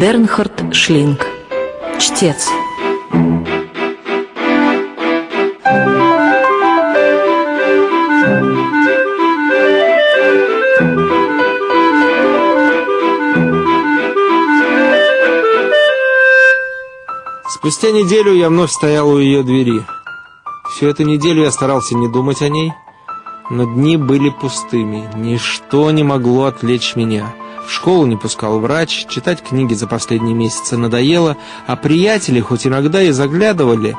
Бернхард Шлинг. Чтец. Спустя неделю я вновь стоял у ее двери. Всю эту неделю я старался не думать о ней, но дни были пустыми, ничто не могло отвлечь меня. Школу не пускал врач, читать книги за последние месяцы надоело, а приятели хоть иногда и заглядывали,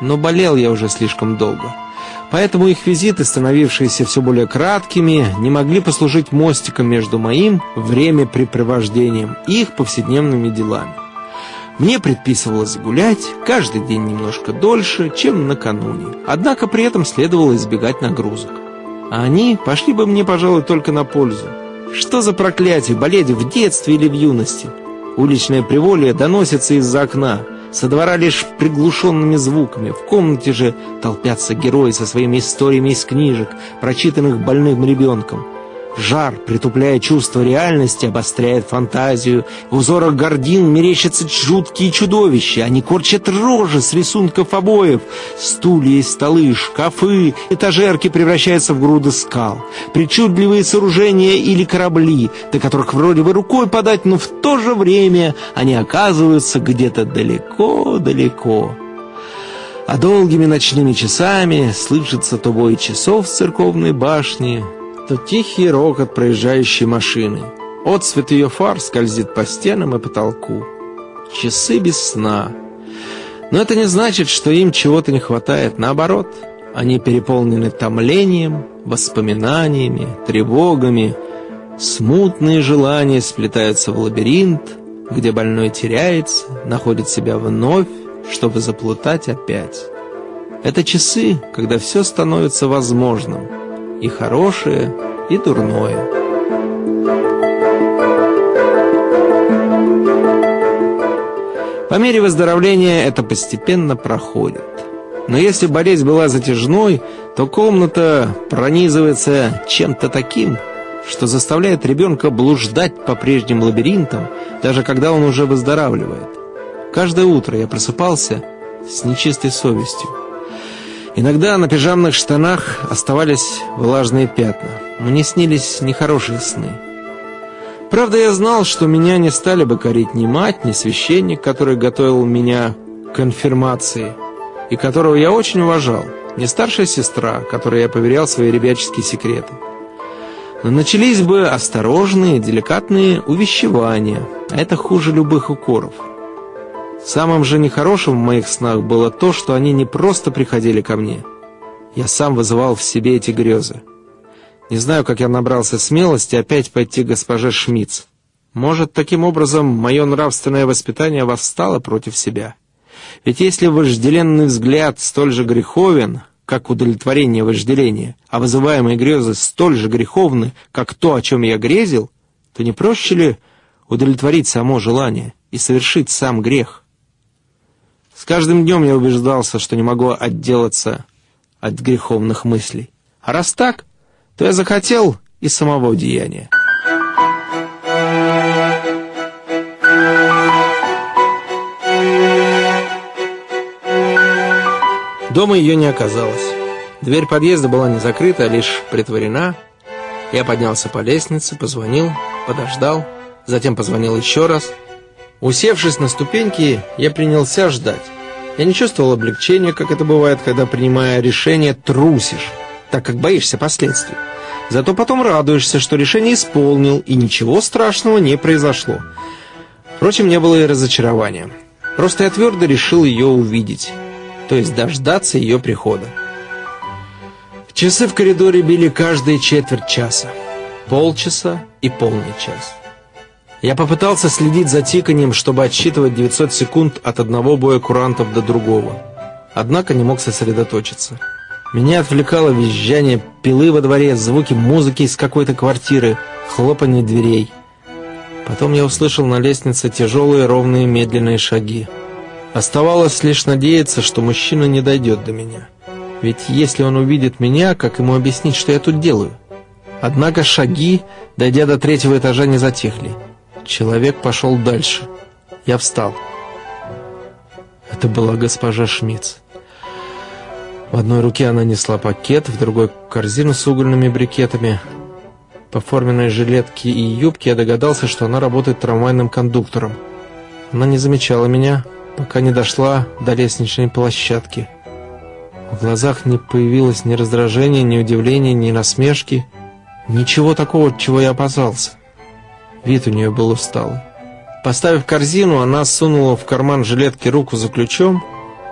но болел я уже слишком долго. Поэтому их визиты, становившиеся все более краткими, не могли послужить мостиком между моим времяпрепровождением и их повседневными делами. Мне предписывалось гулять каждый день немножко дольше, чем накануне, однако при этом следовало избегать нагрузок. А они пошли бы мне, пожалуй, только на пользу. Что за проклятие, болеть в детстве или в юности? Уличное приволье доносится из-за окна, со двора лишь приглушенными звуками. В комнате же толпятся герои со своими историями из книжек, прочитанных больным ребенком. Жар, притупляя чувство реальности, обостряет фантазию. В узорах гордин мерещатся жуткие чудовища. Они корчат рожи с рисунков обоев. Стулья и столы, шкафы, этажерки превращаются в груды скал. Причудливые сооружения или корабли, до которых вроде бы рукой подать, но в то же время они оказываются где-то далеко-далеко. А долгими ночными часами слышится то бой часов в церковной башне, то тихий рокот проезжающей машины. Отцвет ее фар скользит по стенам и потолку. Часы без сна. Но это не значит, что им чего-то не хватает. Наоборот, они переполнены томлением, воспоминаниями, тревогами. Смутные желания сплетаются в лабиринт, где больной теряется, находит себя вновь, чтобы заплутать опять. Это часы, когда все становится возможным — и хорошее, и дурное. По мере выздоровления это постепенно проходит. Но если болезнь была затяжной, то комната пронизывается чем-то таким, что заставляет ребенка блуждать по прежним лабиринтам, даже когда он уже выздоравливает. Каждое утро я просыпался с нечистой совестью. Иногда на пижамных штанах оставались влажные пятна. Мне снились нехорошие сны. Правда, я знал, что меня не стали бы корить ни мать, ни священник, который готовил меня к конфирмации, и которого я очень уважал, ни старшая сестра, которой я поверял свои ребяческие секреты. Но начались бы осторожные, деликатные увещевания, а это хуже любых укоров. Самым же нехорошим в моих снах было то, что они не просто приходили ко мне. Я сам вызывал в себе эти грезы. Не знаю, как я набрался смелости опять пойти к госпоже Шмидц. Может, таким образом мое нравственное воспитание восстало против себя. Ведь если вожделенный взгляд столь же греховен, как удовлетворение вожделения, а вызываемые грезы столь же греховны, как то, о чем я грезил, то не проще ли удовлетворить само желание и совершить сам грех? С каждым днем я убеждался, что не могу отделаться от греховных мыслей. А раз так, то я захотел и самого деяния. Дома ее не оказалось. Дверь подъезда была не закрыта, а лишь притворена. Я поднялся по лестнице, позвонил, подождал, затем позвонил еще раз — Усевшись на ступеньки, я принялся ждать. Я не чувствовал облегчения, как это бывает, когда, принимая решение, трусишь, так как боишься последствий. Зато потом радуешься, что решение исполнил, и ничего страшного не произошло. Впрочем, не было и разочарования. Просто я твердо решил ее увидеть, то есть дождаться ее прихода. Часы в коридоре били каждые четверть часа, полчаса и полный час. Я попытался следить за тиканием, чтобы отсчитывать 900 секунд от одного боя курантов до другого. Однако не мог сосредоточиться. Меня отвлекало визжание пилы во дворе, звуки музыки из какой-то квартиры, хлопанье дверей. Потом я услышал на лестнице тяжелые, ровные, медленные шаги. Оставалось лишь надеяться, что мужчина не дойдет до меня. Ведь если он увидит меня, как ему объяснить, что я тут делаю? Однако шаги, дойдя до третьего этажа, не затихли. Человек пошел дальше. Я встал. Это была госпожа Шмидц. В одной руке она несла пакет, в другой — корзину с угольными брикетами. По форменной жилетке и юбке я догадался, что она работает трамвайным кондуктором. Она не замечала меня, пока не дошла до лестничной площадки. В глазах не появилось ни раздражения, ни удивления, ни насмешки. Ничего такого, чего я опасался. Вид у нее был усталый. Поставив корзину, она сунула в карман жилетки руку за ключом,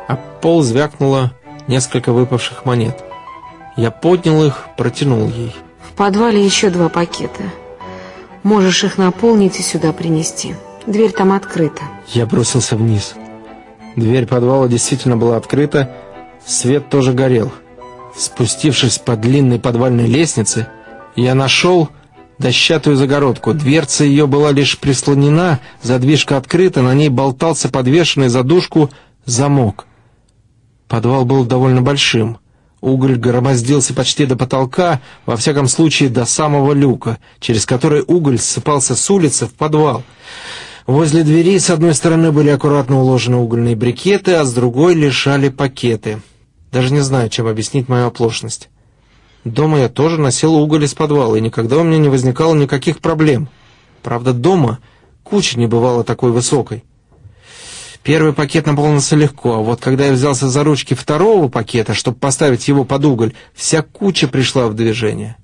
а пол звякнуло несколько выпавших монет. Я поднял их, протянул ей. В подвале еще два пакета. Можешь их наполнить и сюда принести. Дверь там открыта. Я бросился вниз. Дверь подвала действительно была открыта, свет тоже горел. Спустившись по длинной подвальной лестнице, я нашел дощатую загородку. Дверца ее была лишь прислонена, задвижка открыта, на ней болтался подвешенный за дужку замок. Подвал был довольно большим. Уголь громоздился почти до потолка, во всяком случае до самого люка, через который уголь ссыпался с улицы в подвал. Возле двери с одной стороны были аккуратно уложены угольные брикеты, а с другой лежали пакеты. Даже не знаю, чем объяснить мою оплошность. Дома я тоже носил уголь из подвала, и никогда у меня не возникало никаких проблем. Правда, дома куча не бывала такой высокой. Первый пакет наполнился легко, а вот когда я взялся за ручки второго пакета, чтобы поставить его под уголь, вся куча пришла в движение.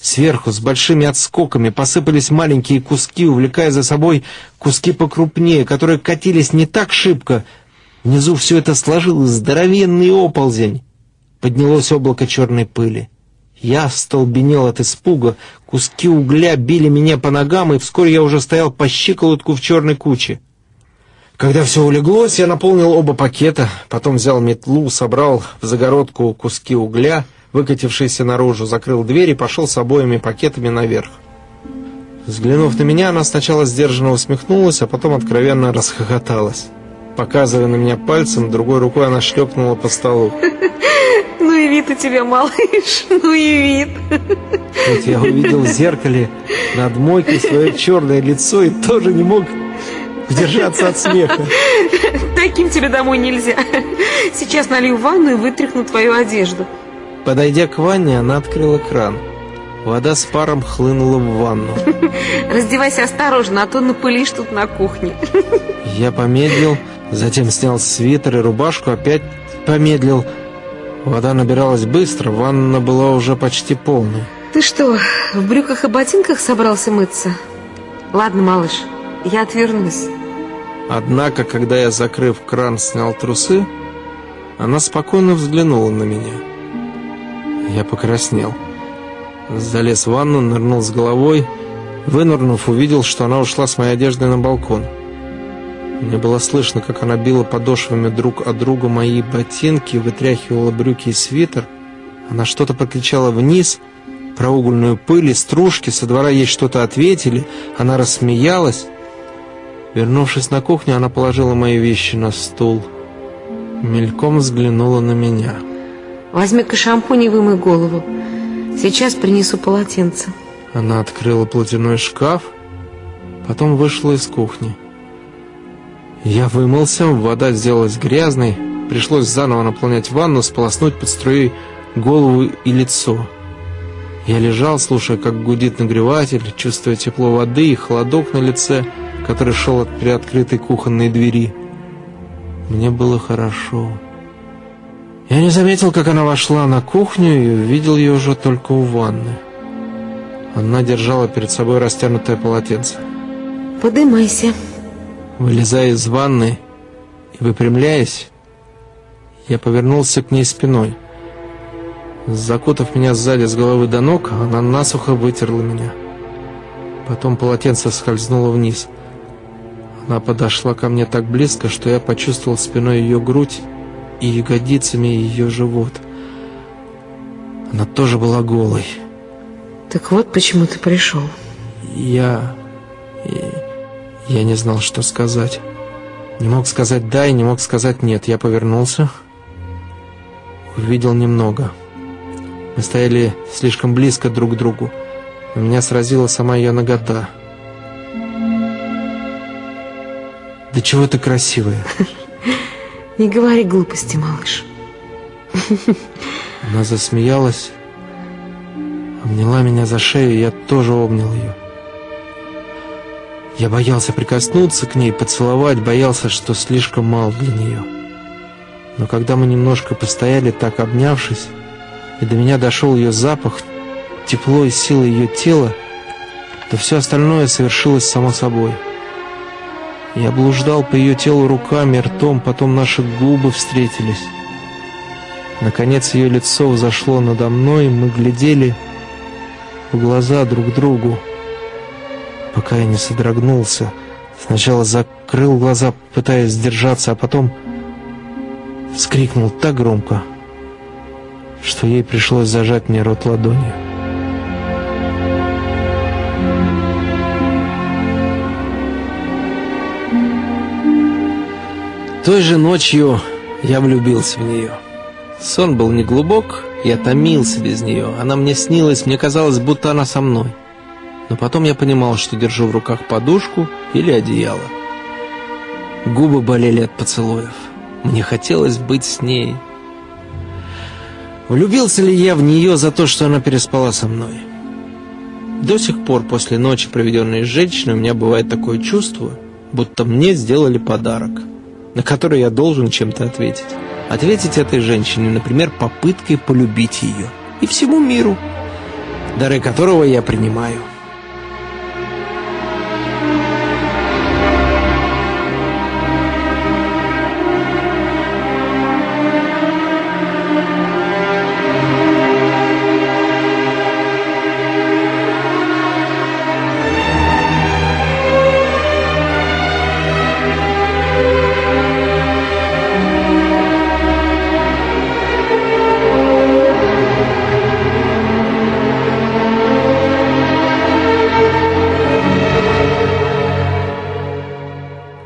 Сверху с большими отскоками посыпались маленькие куски, увлекая за собой куски покрупнее, которые катились не так шибко. Внизу все это сложилось здоровенный оползень. Поднялось облако черной пыли. Я столбенел от испуга, куски угля били меня по ногам, и вскоре я уже стоял по щиколотку в черной куче. Когда все улеглось, я наполнил оба пакета, потом взял метлу, собрал в загородку куски угля, выкатившиеся наружу, закрыл дверь и пошел с обоими пакетами наверх. Взглянув на меня, она сначала сдержанно усмехнулась, а потом откровенно расхохоталась. Показывая на меня пальцем, другой рукой она шлепнула по столу. Ну и вид у тебя, малыш, ну и вид. Тут я увидел в зеркале над мойкой свое черное лицо и тоже не мог удержаться от смеха. Таким тебе домой нельзя. Сейчас налью ванну и вытряхну твою одежду. Подойдя к ванне, она открыла кран. Вода с паром хлынула в ванну. Раздевайся осторожно, а то напылишь тут на кухне. Я помедлил, затем снял свитер и рубашку, опять помедлил. Вода набиралась быстро, ванна была уже почти полной. Ты что, в брюках и ботинках собрался мыться? Ладно, малыш, я отвернусь. Однако, когда я, закрыв кран, снял трусы, она спокойно взглянула на меня. Я покраснел. Залез в ванну, нырнул с головой. Вынырнув, увидел, что она ушла с моей одеждой на балкон. Мне было слышно, как она била подошвами друг от друга мои ботинки, вытряхивала брюки и свитер. Она что-то прокричала вниз, про угольную пыль и стружки, со двора ей что-то ответили. Она рассмеялась. Вернувшись на кухню, она положила мои вещи на стул. Мельком взглянула на меня. Возьми-ка шампунь и вымой голову. Сейчас принесу полотенце. Она открыла платяной шкаф, потом вышла из кухни. Я вымылся, вода сделалась грязной, пришлось заново наполнять ванну, сполоснуть под струей голову и лицо. Я лежал, слушая, как гудит нагреватель, чувствуя тепло воды и холодок на лице — который шел от приоткрытой кухонной двери. Мне было хорошо. Я не заметил, как она вошла на кухню и увидел ее уже только у ванны. Она держала перед собой растянутое полотенце. «Подымайся». Вылезая из ванны и выпрямляясь, я повернулся к ней спиной. Закутав меня сзади с головы до ног, она насухо вытерла меня. Потом полотенце скользнуло вниз — она подошла ко мне так близко, что я почувствовал спиной ее грудь и ягодицами ее живот. Она тоже была голой. Так вот почему ты пришел. Я... Я не знал, что сказать. Не мог сказать «да» и не мог сказать «нет». Я повернулся, увидел немного. Мы стояли слишком близко друг к другу. Меня сразила сама ее нагота. Да чего ты красивая. Не говори глупости, малыш. Она засмеялась, обняла меня за шею, и я тоже обнял ее. Я боялся прикоснуться к ней, поцеловать, боялся, что слишком мал для нее. Но когда мы немножко постояли так обнявшись, и до меня дошел ее запах, тепло и сила ее тела, то все остальное совершилось само собой. Я блуждал по ее телу руками, ртом, потом наши губы встретились. Наконец ее лицо взошло надо мной, мы глядели в глаза друг другу, пока я не содрогнулся. Сначала закрыл глаза, пытаясь сдержаться, а потом вскрикнул так громко, что ей пришлось зажать мне рот ладонью. Той же ночью я влюбился в нее. Сон был неглубок, я томился без нее. Она мне снилась, мне казалось, будто она со мной. Но потом я понимал, что держу в руках подушку или одеяло. Губы болели от поцелуев. Мне хотелось быть с ней. Влюбился ли я в нее за то, что она переспала со мной? До сих пор после ночи, проведенной с женщиной, у меня бывает такое чувство, будто мне сделали подарок, на который я должен чем-то ответить. Ответить этой женщине, например, попыткой полюбить ее. И всему миру, дары которого я принимаю.